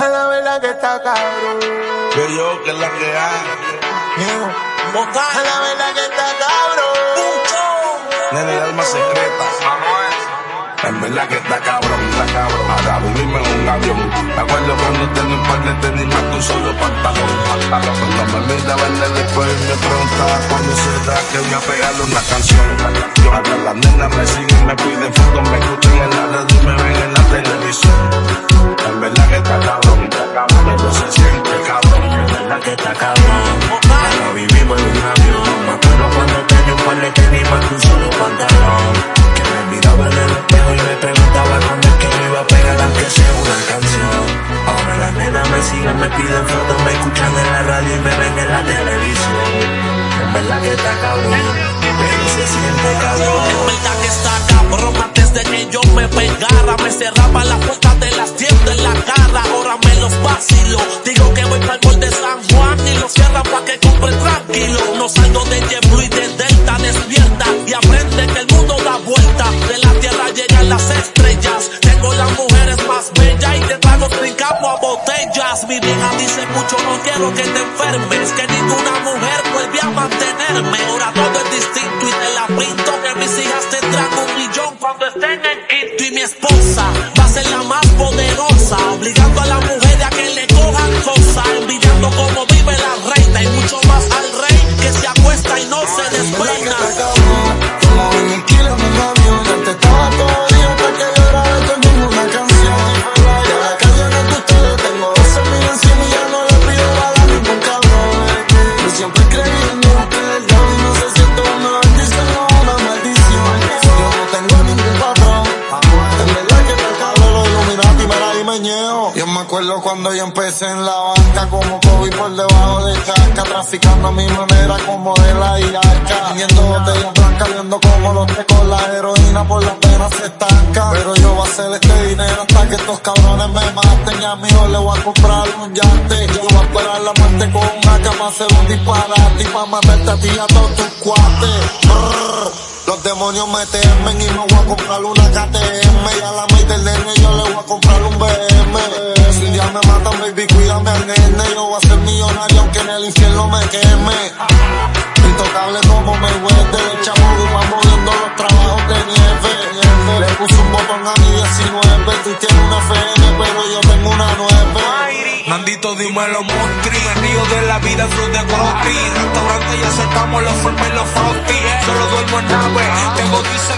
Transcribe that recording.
A la verdad que está cabrón. Yo, yo, que es la que hay. A la verdad que está cabrón. Nene, el alma secreta. En verdad que está cabrón, está cabrón. Ahora vivimos en un avión. Me acuerdo cuando tenía un par de tenis más que un solo pantalón. pantalón. Cuando me mira verle después me preguntaba cuándo será que voy a pegarle una canción. Yo ahora las nenas me siguen, me piden fotos, me escuchan en la radio Ahora vivimos en un avión. Me acuerdo cuando tenía un par de más que un solo pantalón. Que me miraba en el espejo y me preguntaba cuándo es que me iba a pegar aunque sea una canción. Ahora las nenas me siguen, me piden fotos, me escuchan en la radio y me ven en la televisión. En verdad que está cabrón. Pero se siente cabrón. En verdad que está cabrón antes de que yo me pegara Me cerraba la que compre tranquilo. No salgo de JetBlue y de Delta Despierta. Y aprende que el mundo da vuelta. De la tierra llegan las estrellas. Tengo las mujeres más bellas Y de tragos brincamos a botellas. Mi vieja dice mucho no quiero que te enfermes Que ninguna mujer vuelve a mantenerme. Ahora todo es distinto y te la pinto Que mis hijas tendrán un millón cuando estén en quinto Y mi esposa va a ser la más se despeina Yo me acuerdo cuando yo empecé en la banca como Kobe por debajo de chaca, traficando a mi manera como de la Iarca. Viendo botellas blancas, viendo como los tecos la heroína por las venas se estanca. Pero yo voy a hacer este dinero hasta que estos cabrones me maten. Y a mi hijo le voy a comprar un yate. Yo voy a esperar la muerte con una cama, hacer un disparate y pa' matarte a ti a todos tus cuates. Los demonios me temen y me voy a comprar una KTM Y a la del nene yo le voy a comprar carne es negro, voy a ser millonario aunque en el infierno me queme. Intocable como me huele, el chamudo va moviendo los trabajos de nieve. Le puso un botón a mi 19, tú tienes una FN, pero yo tengo una 9. Nandito, dímelo, Montri, el río de la vida, fruit de Crosby. Restaurante, ya sacamos los formes y los frosty. Solo duermo en nave, tengo 16.